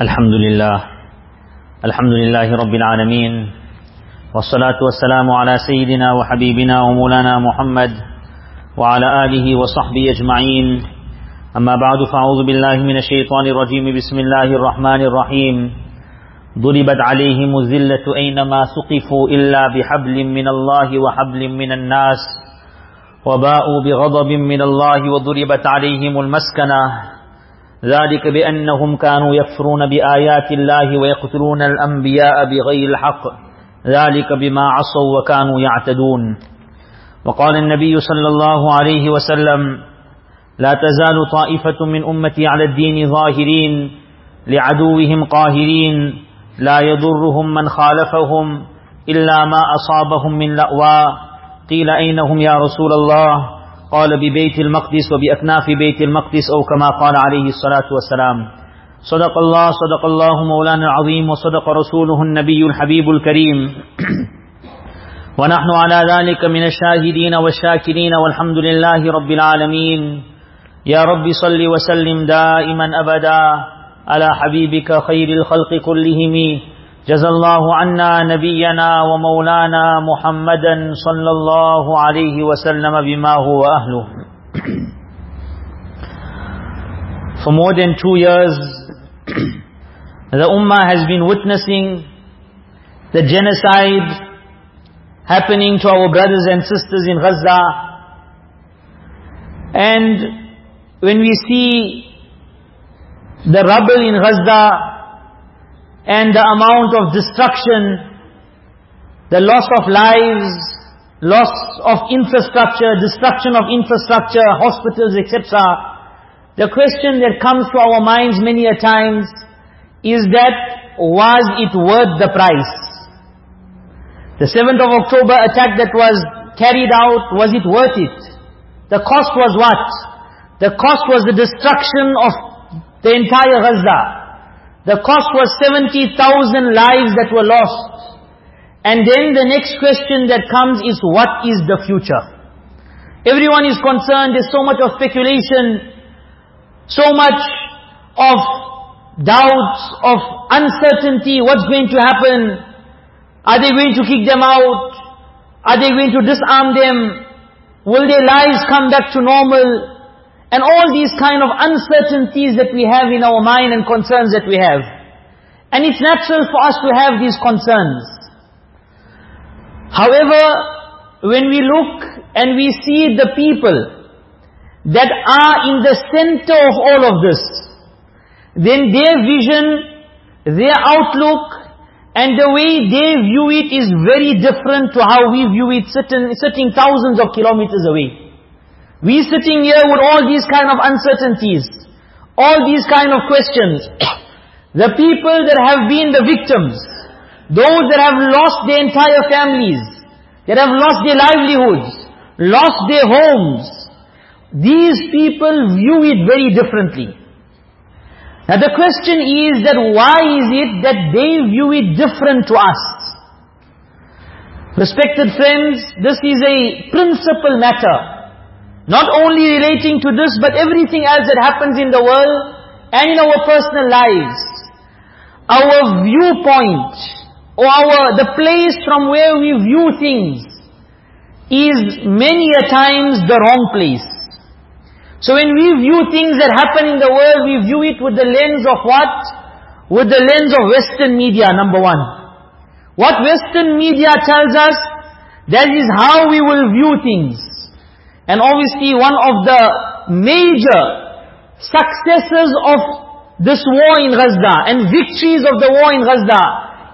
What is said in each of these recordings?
الحمد لله. الحمد لله رب العالمين. والصلاة والسلام على سيدنا وحبيبنا ومولانا محمد وعلى آله وصحبه أجمعين. أما بعد فأعوذ بالله من الشيطان الرجيم. بسم الله الرحمن الرحيم. ضربت عليهم الذلة أينما ثقفوا إلا بحبل من الله وحبل من الناس وباءوا بغضب من الله وضربت عليهم المسكنة. ذلك بأنهم كانوا يكفرون بآيات الله ويقتلون الأنبياء بغير الحق. ذلك بما عصوا وكانوا يعتدون. وقال النبي صلى الله عليه وسلم لا تزال طائفة من أمتي على الدين ظاهرين لعدوهم قاهرين لا يضرهم من خالفهم إلا ما أصابهم من لأواء قيل أين هم يا رسول الله؟ قال ببيت المقدس وبأكناف بيت المقدس أو كما قال عليه الصلاة والسلام. صدق الله صدق الله مولانا العظيم وصدق رسوله النبي الحبيب الكريم. ونحن على ذلك من الشاهدين والشاكرين والحمد لله رب العالمين. يا رب صل وسلم دائما أبدا على حبيبك خير الخلق كلهم. جزى الله عنا نبينا ومولانا محمدا صلى الله عليه وسلم بما هو أهله For more than two years, the Ummah has been witnessing the genocide happening to our brothers and sisters in Gaza. And when we see the rubble in Gaza, and the amount of destruction, the loss of lives, loss of infrastructure, destruction of infrastructure, hospitals, etc. The question that comes to our minds many a times is that, was it worth the price? The 7th of October attack that was carried out, was it worth it? The cost was what? The cost was the destruction of the entire Gaza. The cost was 70,000 lives that were lost. And then the next question that comes is, what is the future? Everyone is concerned, there's so much of speculation, so much of doubts, of uncertainty, what's going to happen? Are they going to kick them out? Are they going to disarm them? Will their lives come back to normal? And all these kind of uncertainties that we have in our mind and concerns that we have. And it's natural for us to have these concerns. However, when we look and we see the people that are in the center of all of this, then their vision, their outlook, and the way they view it is very different to how we view it sitting, sitting thousands of kilometers away. We sitting here with all these kind of uncertainties, all these kind of questions. the people that have been the victims, those that have lost their entire families, that have lost their livelihoods, lost their homes, these people view it very differently. Now the question is that why is it that they view it different to us? Respected friends, this is a principal matter. Not only relating to this, but everything else that happens in the world and in our personal lives. Our viewpoint, or our, the place from where we view things, is many a times the wrong place. So when we view things that happen in the world, we view it with the lens of what? With the lens of Western media, number one. What Western media tells us, that is how we will view things. And obviously one of the major successes of this war in Gaza and victories of the war in Gaza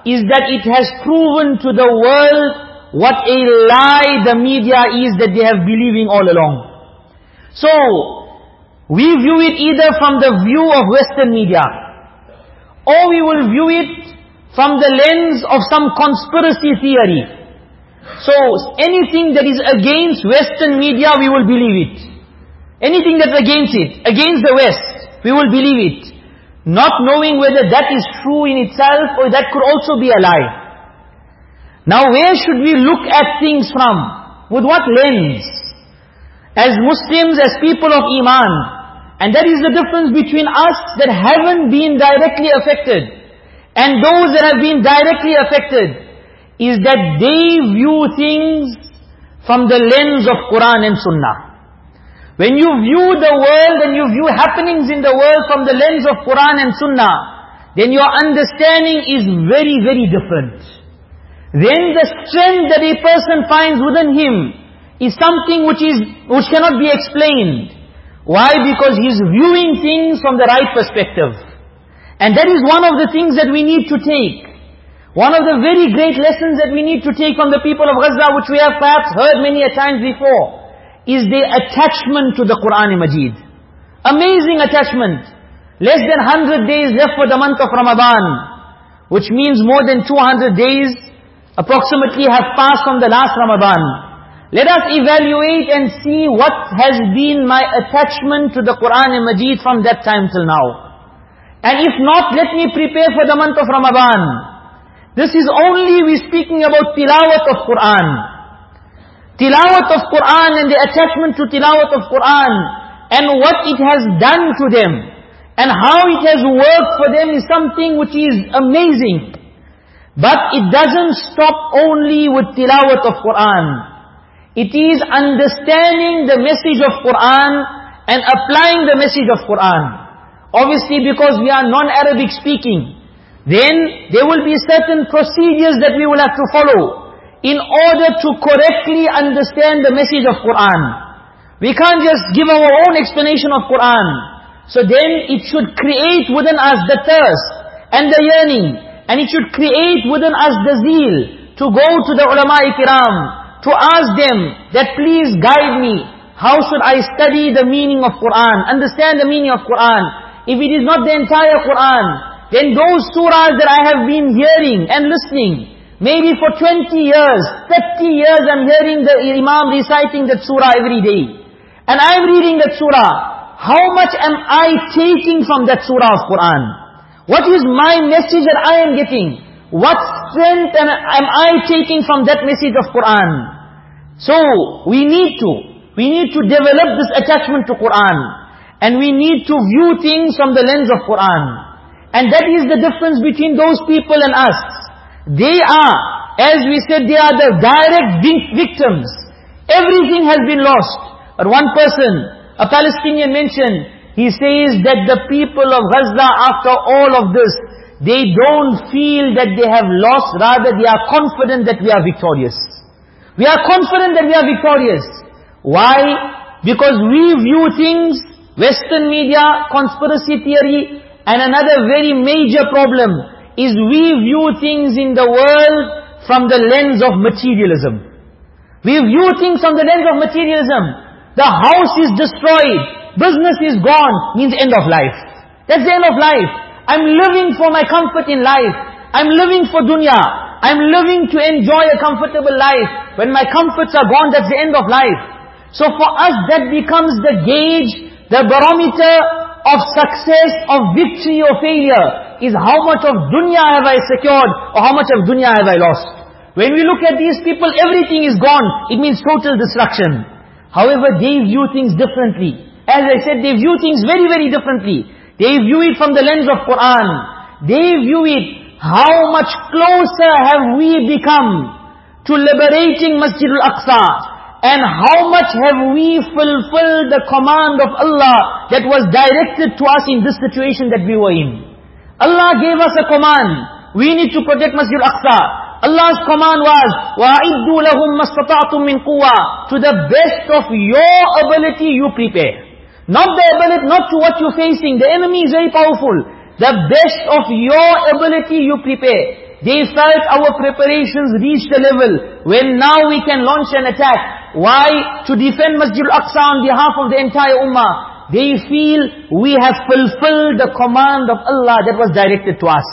is that it has proven to the world what a lie the media is that they have believing all along. So, we view it either from the view of Western media, or we will view it from the lens of some conspiracy theory. So anything that is against Western media, we will believe it. Anything that's against it, against the West, we will believe it. Not knowing whether that is true in itself or that could also be a lie. Now where should we look at things from? With what lens? As Muslims, as people of Iman, And that is the difference between us that haven't been directly affected and those that have been directly affected is that they view things from the lens of Quran and Sunnah. When you view the world and you view happenings in the world from the lens of Quran and Sunnah, then your understanding is very, very different. Then the strength that a person finds within him is something which is which cannot be explained. Why? Because he's viewing things from the right perspective. And that is one of the things that we need to take. One of the very great lessons that we need to take from the people of Gaza, which we have perhaps heard many a times before, is their attachment to the Quran and Majid. Amazing attachment. Less than 100 days left for the month of Ramadan, which means more than 200 days approximately have passed from the last Ramadan. Let us evaluate and see what has been my attachment to the Quran and Majid from that time till now. And if not, let me prepare for the month of Ramadan. This is only we speaking about tilawat of Quran. Tilawat of Quran and the attachment to tilawat of Quran and what it has done to them and how it has worked for them is something which is amazing. But it doesn't stop only with tilawat of Quran. It is understanding the message of Quran and applying the message of Quran. Obviously because we are non-Arabic speaking. Then there will be certain procedures that we will have to follow in order to correctly understand the message of Quran. We can't just give our own explanation of Quran. So then it should create within us the thirst and the yearning. And it should create within us the zeal to go to the ulama-i-kiram, to ask them that please guide me. How should I study the meaning of Quran, understand the meaning of Quran? If it is not the entire Quran, then those surahs that I have been hearing and listening, maybe for 20 years, 30 years I'm hearing the Imam reciting that surah every day. And I'm reading that surah. How much am I taking from that surah of Quran? What is my message that I am getting? What strength am I taking from that message of Quran? So, we need to, we need to develop this attachment to Quran. And we need to view things from the lens of Quran. And that is the difference between those people and us. They are, as we said, they are the direct victims. Everything has been lost. But one person, a Palestinian mentioned, he says that the people of Gaza after all of this, they don't feel that they have lost, rather they are confident that we are victorious. We are confident that we are victorious. Why? Because we view things, Western media, conspiracy theory, and another very major problem is we view things in the world from the lens of materialism. We view things from the lens of materialism. The house is destroyed, business is gone, means end of life. That's the end of life. I'm living for my comfort in life. I'm living for dunya. I'm living to enjoy a comfortable life. When my comforts are gone, that's the end of life. So for us, that becomes the gauge, the barometer of success, of victory or failure is how much of dunya have I secured or how much of dunya have I lost. When we look at these people, everything is gone. It means total destruction. However, they view things differently. As I said, they view things very, very differently. They view it from the lens of Quran. They view it, how much closer have we become to liberating Masjid al-Aqsa, and how much have we fulfilled the command of Allah that was directed to us in this situation that we were in? Allah gave us a command. We need to protect Masjid al-Aqsa. Allah's command was, وَأَعِدُّوا لَهُمْ مَسْتَطَعْتُم مِّن قُوَّةٍ To the best of your ability, you prepare. Not the ability, not to what you're facing. The enemy is very powerful. The best of your ability, you prepare. They felt our preparations reached a level when now we can launch an attack. Why? To defend Masjid al-Aqsa on behalf of the entire ummah. They feel we have fulfilled the command of Allah that was directed to us.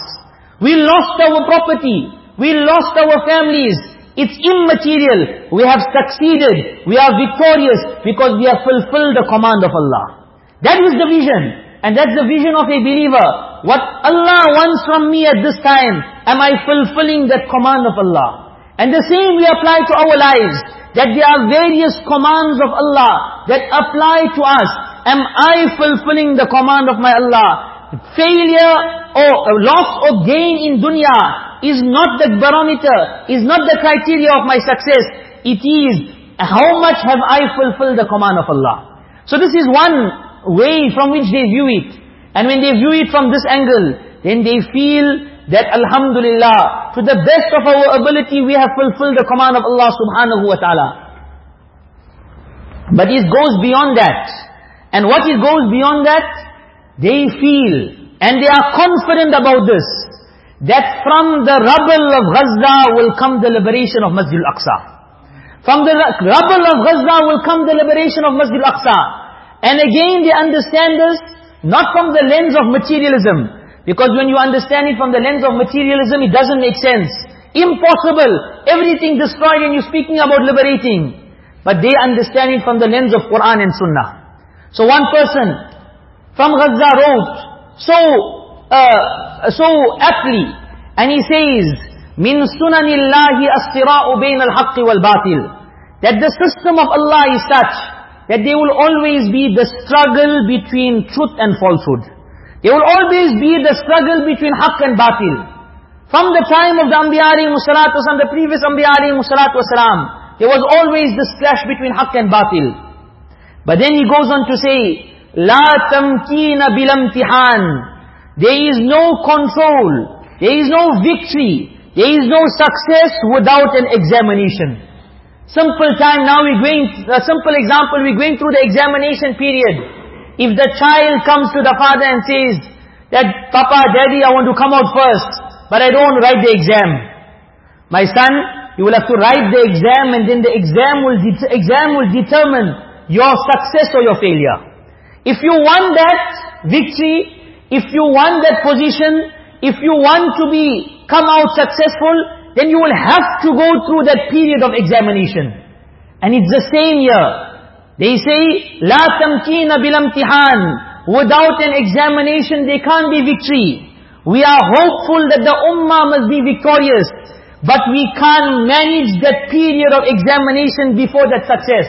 We lost our property. We lost our families. It's immaterial. We have succeeded. We are victorious because we have fulfilled the command of Allah. That is the vision. And that's the vision of a believer. What Allah wants from me at this time, am I fulfilling that command of Allah? And the same we apply to our lives that there are various commands of Allah that apply to us. Am I fulfilling the command of my Allah? Failure or loss or gain in dunya is not the barometer, is not the criteria of my success. It is how much have I fulfilled the command of Allah. So this is one way from which they view it. And when they view it from this angle, then they feel that Alhamdulillah, to the best of our ability, we have fulfilled the command of Allah subhanahu wa ta'ala. But it goes beyond that. And what it goes beyond that, they feel, and they are confident about this, that from the rubble of Gaza will come the liberation of Masjid al-Aqsa. From the rubble of Gaza will come the liberation of Masjid al-Aqsa. And again they understand this, not from the lens of materialism, because when you understand it from the lens of materialism, it doesn't make sense. Impossible. Everything destroyed and you're speaking about liberating. But they understand it from the lens of Quran and Sunnah. So one person from Gaza wrote so, uh, so aptly, and he says, min sunanillahi astira'u bain al-haqq wal-batil. That the system of Allah is such, that there will always be the struggle between truth and falsehood. There will always be the struggle between haqq and batil. From the time of the Anbiya Musalatu and the previous Anbiya Musalatu wasalam, there was always this clash between haqq and batil. But then he goes on to say, لا تمكين بالامتحان There is no control, there is no victory, there is no success without an examination. Simple time now we're going, a simple example, we're going through the examination period. If the child comes to the father and says, that Papa, Daddy, I want to come out first, but I don't write the exam. My son, you will have to write the exam and then the exam will, exam will determine your success or your failure. If you want that victory, if you want that position, if you want to be, come out successful, then you will have to go through that period of examination. And it's the same here. They say, لا تمكين بالامتحان. Without an examination, there can't be victory. We are hopeful that the ummah must be victorious. But we can't manage that period of examination before that success.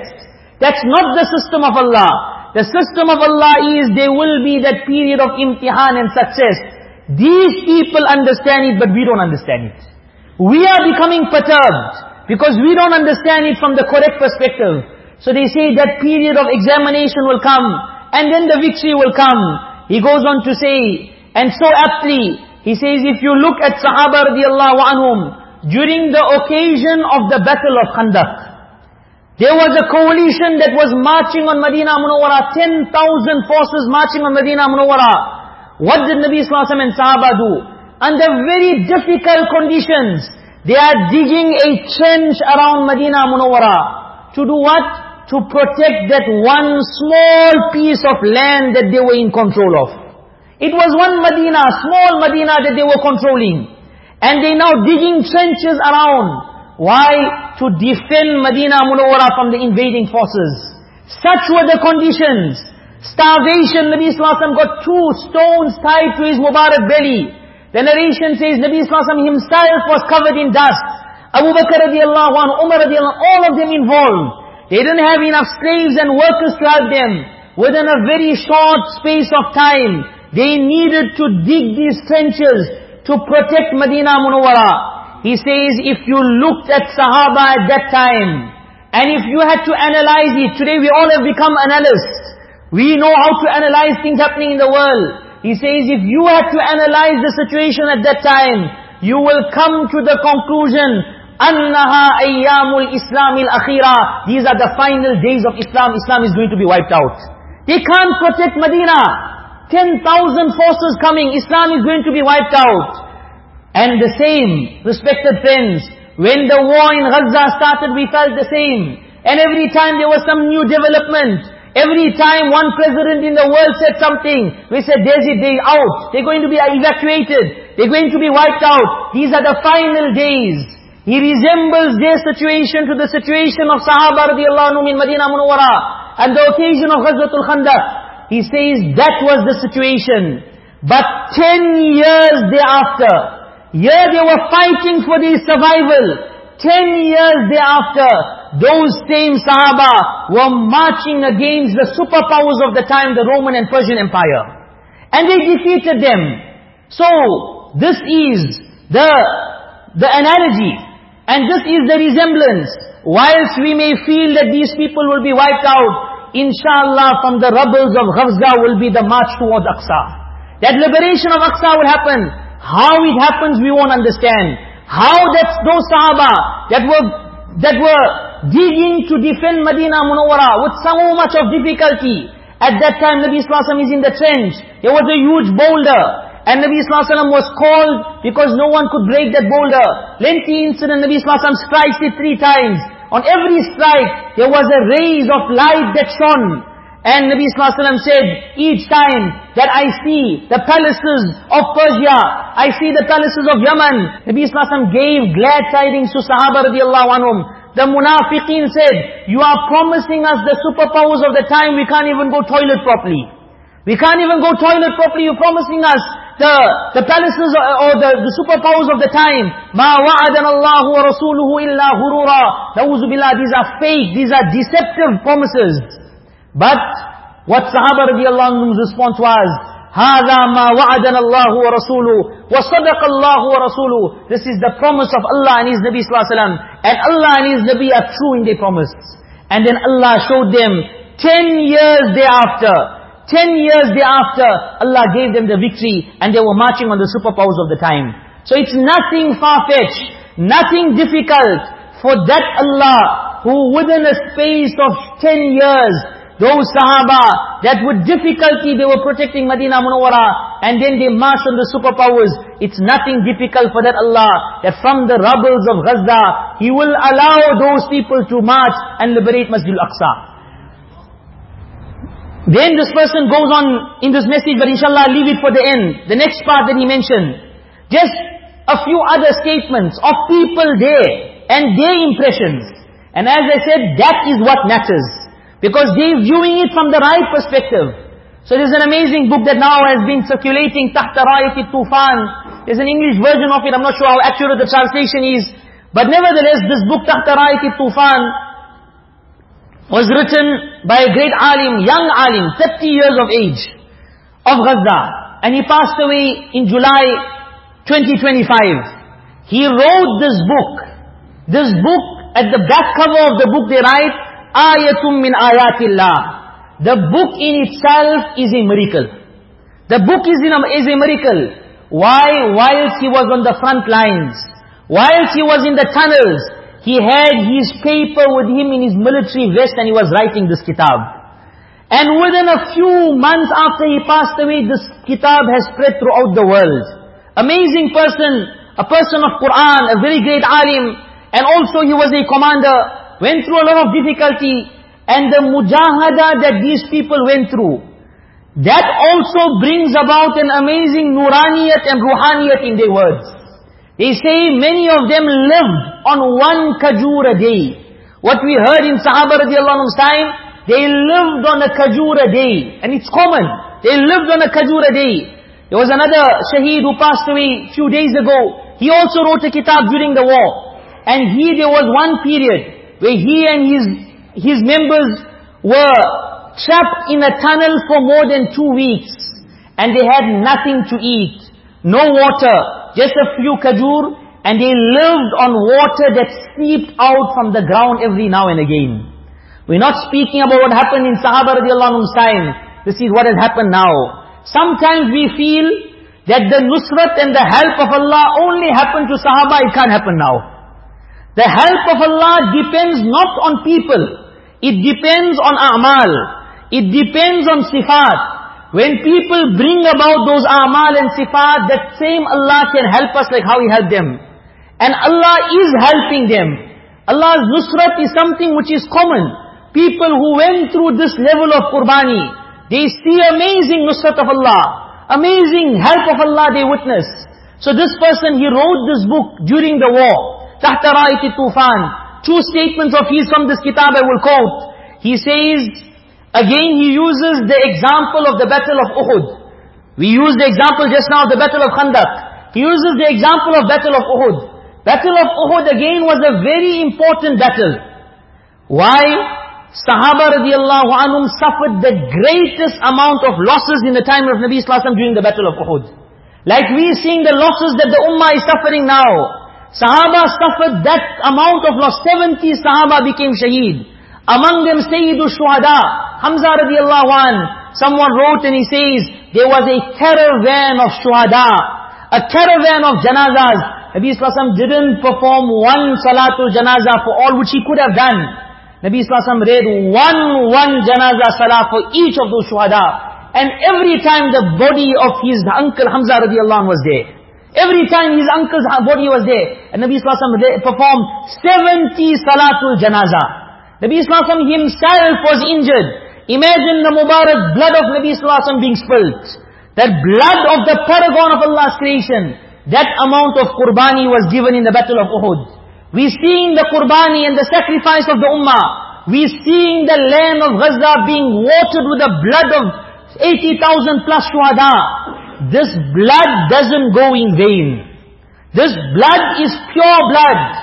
That's not the system of Allah. The system of Allah is there will be that period of imtihan and success. These people understand it, but we don't understand it. We are becoming perturbed because we don't understand it from the correct perspective. So they say that period of examination will come, and then the victory will come. He goes on to say, and so aptly, he says, if you look at Sahaba radiallahu anhum, during the occasion of the battle of Khandaq, there was a coalition that was marching on Medina Munawwara, 10,000 forces marching on Medina Munawwara. What did Nabi Sallallahu Alaihi Wasallam and Sahaba do? Under very difficult conditions, they are digging a trench around Medina Munawwara. To do what? To protect that one small piece of land that they were in control of. It was one Medina, small Medina that they were controlling. And they now digging trenches around. Why? To defend Medina Munawwara from the invading forces. Such were the conditions. Starvation, Nabi Wasallam got two stones tied to his Mubarak belly. The narration says Nabi Wasallam himself was covered in dust. Abu Bakr radiallahu anhu, Umar radiallahu anhu, all of them involved. They didn't have enough slaves and workers to help them. Within a very short space of time, they needed to dig these trenches to protect Medina Munawwara. He says, if you looked at Sahaba at that time, and if you had to analyze it, today we all have become analysts. We know how to analyze things happening in the world. He says, if you had to analyze the situation at that time, you will come to the conclusion Annaha ayyamul Islamil akhira. These are the final days of Islam. Islam is going to be wiped out. They can't protect Medina. 10,000 forces coming. Islam is going to be wiped out. And the same, respected friends, when the war in Gaza started, we felt the same. And every time there was some new development, every time one president in the world said something, we said, there's a day out. They're going to be evacuated. They're going to be wiped out. These are the final days. He resembles their situation to the situation of Sahaba radiallahu anhu in Madinah Munawwara and the occasion of Ghazwatul Khandaq. He says that was the situation. But ten years thereafter, here they were fighting for their survival. Ten years thereafter, those same Sahaba were marching against the superpowers of the time, the Roman and Persian Empire. And they defeated them. So, this is the, the analogy. And this is the resemblance. Whilst we may feel that these people will be wiped out, inshallah from the rubbles of Ghazza will be the march towards Aqsa. That liberation of Aqsa will happen. How it happens we won't understand. How that those Sahaba that were, that were digging to defend Medina Munawwara with so much of difficulty. At that time Nabi Wasallam is in the trench. There was a huge boulder. And Nabi Wasallam was called because no one could break that boulder. Lengthy incident, Nabi Wasallam strikes it three times. On every strike, there was a rays of light that shone. And Nabi Wasallam said, each time that I see the palaces of Persia, I see the palaces of Yemen, Nabi Wasallam gave glad tidings to Sahaba radiallahu anhum. The munafiqeen said, you are promising us the superpowers of the time, we can't even go toilet properly. We can't even go toilet properly, you're promising us the, the palaces or the, the superpowers of the time. مَا وَعَدَنَ اللَّهُ وَرَسُولُهُ إِلَّا هُرُورًا Na'udhu billah, these are fake, these are deceptive promises. But, what Sahaba radiallahu anhum's response was, هذا ما وعدنا الله ورسوله وصدق الله ورسوله This is the promise of Allah and His Nabi sallallahu alaihi wasallam. And Allah and His Nabi are true in their promise. And then Allah showed them, ten years thereafter, ten years thereafter, Allah gave them the victory and they were marching on the superpowers of the time. So it's nothing far-fetched, nothing difficult for that Allah who within a space of ten years those Sahaba that with difficulty they were protecting Madinah Munawwara and then they marched on the superpowers. It's nothing difficult for that Allah that from the rubbles of Gaza, He will allow those people to march and liberate Masjid al-Aqsa. Then this person goes on in this message, but inshallah leave it for the end. The next part that he mentioned. Just a few other statements of people there and their impressions. And as I said, that is what matters. Because they're viewing it from the right perspective. So there's an amazing book that now has been circulating, Tahta Raif Tufan. There's an English version of it, I'm not sure how accurate the translation is. But nevertheless, this book, Tahta Raif Tufan, was written by a great alim, young alim, 30 years of age, of Gaza. And he passed away in July 2025. He wrote this book. This book, at the back cover of the book they write, ayatum min ayatillah. The book in itself is a miracle. The book is, a, is a miracle. Why? Whilst he was on the front lines, whilst he was in the tunnels, he had his paper with him in his military vest and he was writing this kitab. And within a few months after he passed away, this kitab has spread throughout the world. Amazing person, a person of Quran, a very great alim, and also he was a commander went through a lot of difficulty, and the mujahada that these people went through, that also brings about an amazing nuraniyat and ruhaniyat in their words. They say many of them lived on one kajur a day. What we heard in Sahaba radiallahu time, they lived on a kajur a day. And it's common. They lived on a kajur a day. There was another shaheed who passed away a few days ago. He also wrote a kitab during the war. And he, there was one period where he and his, his members were trapped in a tunnel for more than two weeks. And they had nothing to eat. No water, just a few kajur. And they lived on water that seeped out from the ground every now and again. We're not speaking about what happened in Sahaba radiallahu anhu's time. This is what has happened now. Sometimes we feel that the nusrat and the help of Allah only happened to Sahaba, it can't happen now. The help of Allah depends not on people. It depends on a'mal. It depends on sifat. When people bring about those amal and sifat, that same Allah can help us like how He helped them. And Allah is helping them. Allah's nusrat is something which is common. People who went through this level of qurbani, they see amazing nusrat of Allah, amazing help of Allah they witness. So this person, he wrote this book during the war, Tahta Raiti Tufan. Two statements of his from this kitab I will quote. He says, again he uses the example of the battle of Uhud we used the example just now of the battle of Khandaq he uses the example of battle of Uhud battle of Uhud again was a very important battle Why? Sahaba radiallahu anhum suffered the greatest amount of losses in the time of Nabi Sallallahu during the battle of Uhud. Like we seeing the losses that the ummah is suffering now. Sahaba suffered that amount of loss. 70 Sahaba became shaheed. Among them Sayyidu Shuhada, Hamza radiallahu an. Someone wrote and he says, there was a caravan of Shuhada, a caravan of janazas. Nabi Sallallahu didn't perform one Salatul Janazah for all which he could have done. Nabi Wasallam read one, one janazah salah for each of those shuhada. And every time the body of his uncle Hamza radiallahu was there. Every time his uncle's body was there. And Nabi Wasallam performed 70 salatul janazah. Nabi Wasallam himself was injured. Imagine the Mubarak blood of Nabi Wasallam being spilt. That blood of the paragon of Allah's creation. That amount of qurbani was given in the battle of Uhud. We seeing the qurbani and the sacrifice of the ummah. We seeing the land of Gaza being watered with the blood of 80,000 plus shuhada. This blood doesn't go in vain. This blood is pure blood.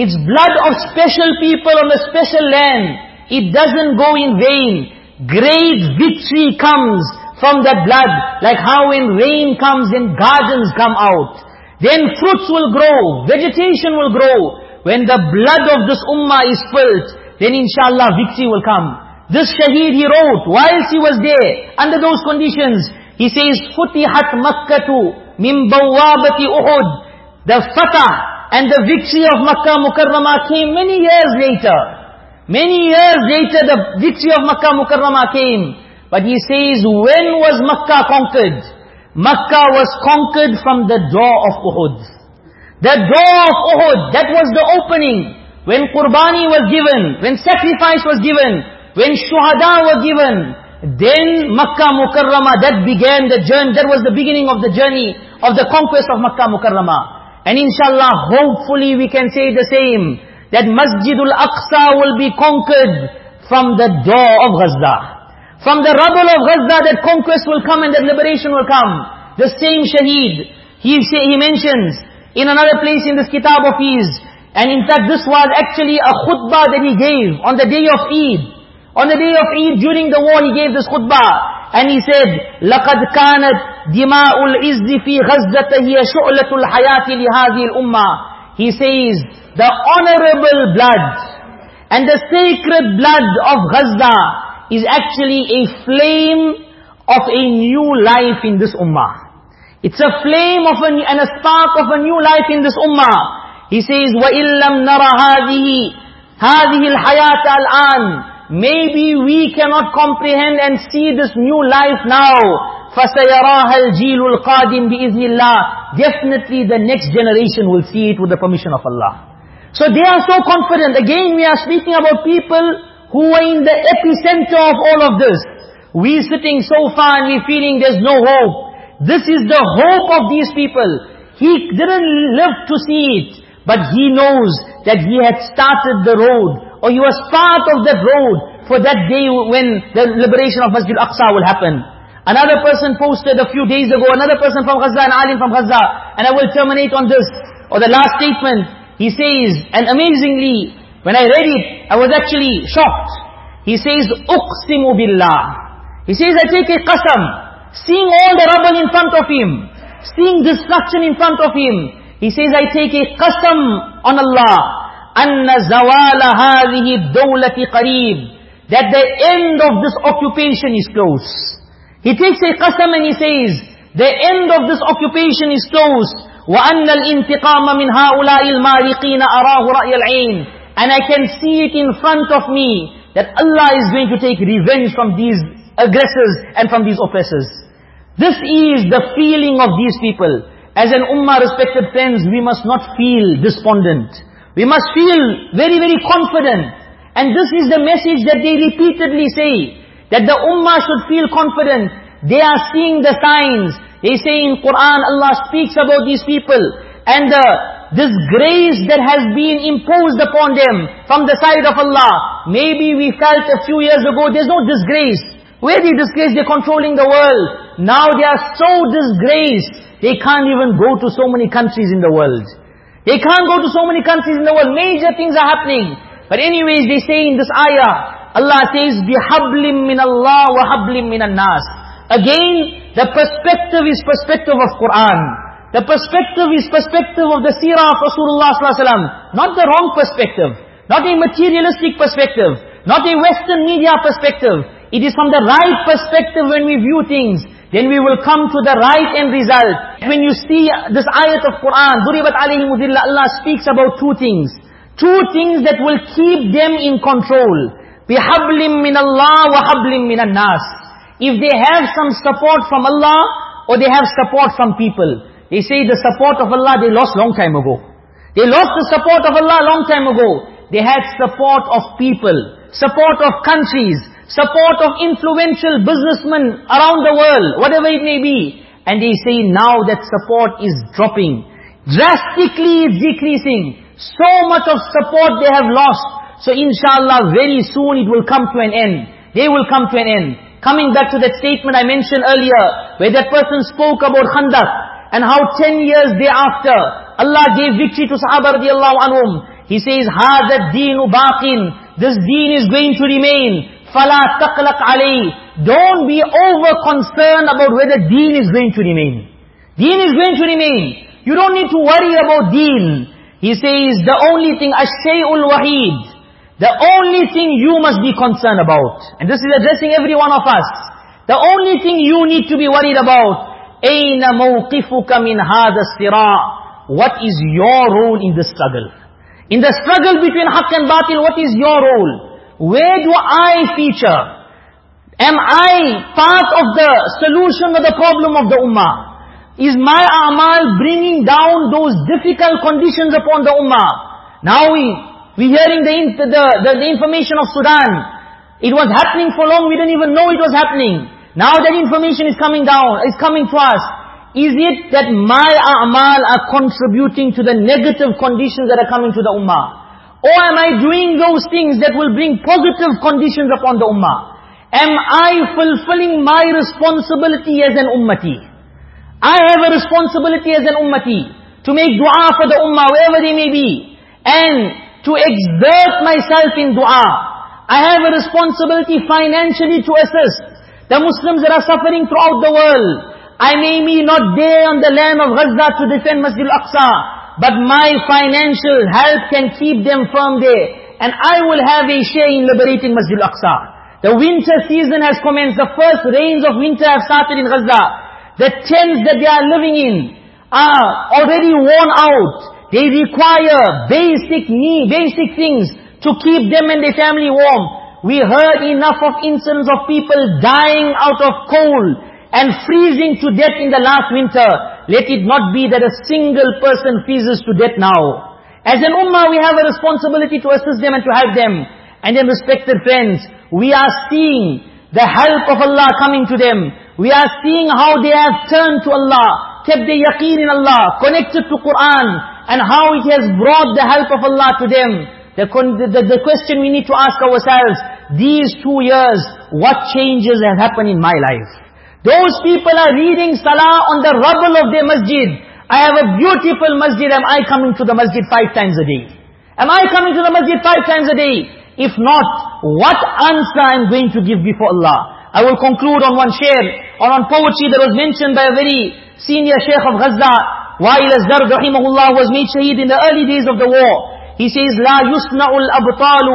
It's blood of special people on a special land. It doesn't go in vain. Great victory comes from that blood. Like how when rain comes and gardens come out. Then fruits will grow, vegetation will grow. When the blood of this ummah is spilt, then inshallah victory will come. This shaheed he wrote, whilst he was there, under those conditions, he says, فُتِحَتْ مَكَّةُ مِنْ بَوَّابَةِ أُحُدْ The fatah and the victory of Makkah Mukarramah came many years later. Many years later the victory of Makkah Mukarramah came. But he says, when was Makkah conquered? Makkah was conquered from the door of Uhud. The door of Uhud, that was the opening. When Qurbani was given, when sacrifice was given, when Shuhada were given, then Makkah Mukarramah, that began the journey, that was the beginning of the journey of the conquest of Makkah Mukarramah. And inshallah, hopefully we can say the same, that Masjidul Aqsa will be conquered from the door of Gaza. From the rubble of Gaza, that conquest will come and that liberation will come. The same Shaheed, he, say, he mentions, in another place in this kitab of his. And in fact this was actually a khutbah that he gave on the day of Eid. On the day of Eid during the war he gave this khutbah And he said, لَقَدْ كَانَتْ دِمَاءُ الْعِزِّ فِي غَزَّةَ هِيَ شُعْلَةُ الْحَيَاةِ لِهَذِهِ الْأُمَّةِ He says, the honorable blood and the sacred blood of Gaza is actually a flame of a new life in this ummah. It's a flame of a, and a spark of a new life in this ummah. He says, وَإِلَّمْ نَرَ هَذِهِ هَذِهِ الْحَيَاةَ الْآنِ Maybe we cannot comprehend and see this new life now. فَسَيَرَاهَا الْجِيلُ الْقَادِمِ بِإِذْنِ اللَّهِ Definitely the next generation will see it with the permission of Allah. So they are so confident. Again, we are speaking about people who are in the epicenter of all of this. We sitting so far and we feeling there's no hope. This is the hope of these people. He didn't live to see it, but he knows that he had started the road, or he was part of that road for that day when the liberation of Masjid Aqsa will happen. Another person posted a few days ago, another person from Gaza, an alim from Gaza, and I will terminate on this, or the last statement. He says, and amazingly, when I read it, I was actually shocked. He says, أُقْسِمُ بِاللَّهِ He says, I take a qasam, Seeing all the rubble in front of him, seeing destruction in front of him, he says, I take a qasam on Allah, أَنَّ زَوَالَ هَذِهِ الدَّوْلَةِ قَرِيبٌ That the end of this occupation is close. He takes a qasam and he says, the end of this occupation is close. وَأَنَّ الْإِنْتِقَامَ مِنْ هَؤُلَاءِ الْمَارِقِينَ أَرَاهُ رَأْيَ الْعَيْنِ And I can see it in front of me, that Allah is going to take revenge from these aggressors and from these oppressors. This is the feeling of these people. As an ummah, respected friends, we must not feel despondent. We must feel very, very confident. And this is the message that they repeatedly say. That the ummah should feel confident. They are seeing the signs. They say in Quran, Allah speaks about these people. And the disgrace that has been imposed upon them from the side of Allah. Maybe we felt a few years ago, there's no disgrace. Where they disgrace, they're controlling the world. Now they are so disgraced, they can't even go to so many countries in the world. They can't go to so many countries in the world. Major things are happening. But anyways, they say in this ayah, Allah says, بِحَبْلٍ مِّنَ اللَّهِ وَحَبْلٍ مِّنَ النَّاسِ Again, the perspective is perspective of Quran. The perspective is perspective of the seerah of Rasulullah sallallahu Not the wrong perspective. Not a materialistic perspective. Not a Western media perspective. It is from the right perspective when we view things. Then we will come to the right end result. When you see this ayat of Quran, ضُرِبَتْ عَلَيْهِمُ Allah speaks about two things. Two things that will keep them in control. بِحَبْلٍ مِّنَ اللَّهِ وَحَبْلٍ مِّنَ النَّاسِ If they have some support from Allah, or they have support from people. They say the support of Allah they lost long time ago. They lost the support of Allah long time ago. They had support of people, support of countries, support of influential businessmen around the world, whatever it may be. And they say now that support is dropping. Drastically it's decreasing. So much of support they have lost. So inshallah, very soon it will come to an end. They will come to an end. Coming back to that statement I mentioned earlier, where that person spoke about Khandaq, and how ten years thereafter, Allah gave victory to Sahaba radiallahu anhum. He says, هَذَا الدِّينُ بَاقٍ This deen is going to remain. فَلَا تَقْلَقْ عَلَيْهِ Don't be over concerned about whether deen is going to remain. Deen is going to remain. You don't need to worry about deen. He says, the only thing, ash-shay'ul wahid, the only thing you must be concerned about, and this is addressing every one of us, the only thing you need to be worried about, أَيْنَ مَوْقِفُكَ مِنْ هَذَا الصِّرَاء What is your role in the struggle? In the struggle between haqq and batil, what is your role? Where do I feature? Am I part of the solution or the problem of the ummah? Is my amal bringing down those difficult conditions upon the ummah? Now we, we hearing the, the, the, the information of Sudan. It was happening for long, we didn't even know it was happening. Now that information is coming down, is coming to us. Is it that my amal are contributing to the negative conditions that are coming to the ummah? Or am I doing those things that will bring positive conditions upon the ummah? Am I fulfilling my responsibility as an ummati? I have a responsibility as an ummati to make dua for the ummah wherever they may be and to exert myself in dua. I have a responsibility financially to assist the Muslims that are suffering throughout the world. I may be not there on the land of Gaza to defend Masjid al-Aqsa, but my financial help can keep them firm there. And I will have a share in liberating Masjid al-Aqsa. The winter season has commenced. The first rains of winter have started in Gaza. The tents that they are living in are already worn out. They require basic need, basic things to keep them and their family warm. We heard enough of incidents of people dying out of cold and freezing to death in the last winter. Let it not be that a single person freezes to death now. As an ummah, we have a responsibility to assist them and to help them. And then respected friends, we are seeing the help of Allah coming to them. We are seeing how they have turned to Allah, kept their yaqeen in Allah, connected to Quran, and how it has brought the help of Allah to them. The, the, the question we need to ask ourselves, these two years, what changes have happened in my life? Those people are reading salah on the rubble of their masjid. I have a beautiful masjid. Am I coming to the masjid five times a day? Am I coming to the masjid five times a day? If not, what answer I'm going to give before Allah? I will conclude on one share, or on poetry that was mentioned by a very senior sheikh of Gaza, Wael Az-Zard rahimahullah, was made shaheed in the early days of the war. He says, لا يصنع الأبطال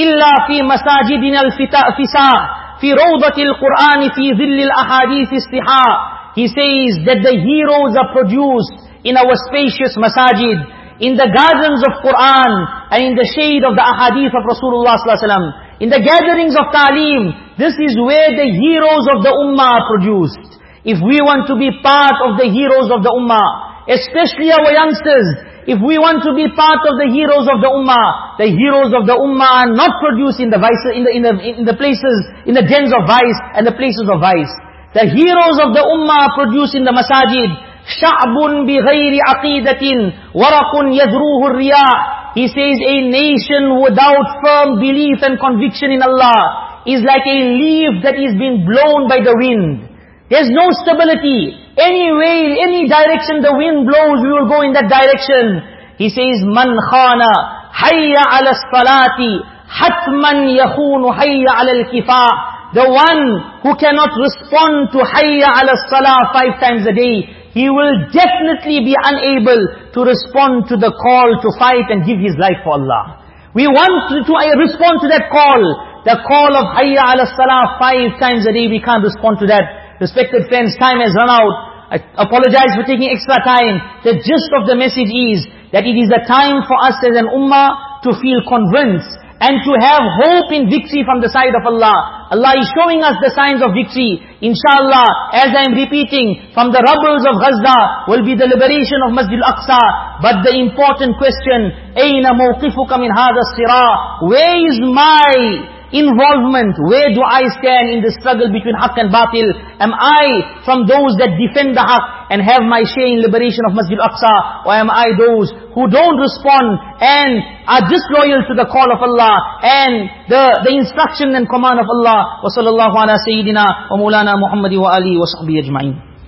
إلا في مساجدنا الفساء في روضة القرآن في ظل الأحاديث الصحاء He says that the heroes are produced in our spacious masajid, in the gardens of Quran, and in the shade of the ahadith of Rasulullah sallallahu alaihi wasallam. In the gatherings of ta'lim, this is where the heroes of the ummah are produced. If we want to be part of the heroes of the ummah, especially our youngsters, if we want to be part of the heroes of the ummah, the heroes of the ummah are not produced in the vices, in the, in the, in the places, in the dens of vice and the places of vice. The heroes of the ummah are produced in the masajid. Sha'bun bi ghairi aqidatin, warakun yadruhu riyah. He says a nation without firm belief and conviction in Allah is like a leaf that is being blown by the wind. There's no stability. Any way, any direction the wind blows, we will go in that direction. He says, Man khana hayya ala salati, hatman yakhunu hayya ala al-kifa. The one who cannot respond to hayya ala salah five times a day, he will definitely be unable to respond to the call to fight and give his life for Allah. We want to, to uh, respond to that call. The call of hayya ala salah five times a day, we can't respond to that. Respected friends, time has run out. I apologize for taking extra time. The gist of the message is that it is a time for us as an ummah to feel convinced and to have hope in victory from the side of Allah. Allah is showing us the signs of victory. Inshallah, as I am repeating, from the rubbles of Gaza will be the liberation of Masjid al-Aqsa. But the important question, أَيْنَ مَوْقِفُكَ مِنْ هَذَا الصِّرَاء Where is my involvement. Where do I stand in the struggle between haqq and batil? Am I from those that defend the haqq and have my share in liberation of Masjid al-Aqsa? Or am I those who don't respond and are disloyal to the call of Allah and the, the instruction and command of Allah? Wa sallallahu ala sayyidina wa mulana Muhammadi wa alihi wa sahbihi ajma'in.